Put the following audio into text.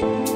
Bye.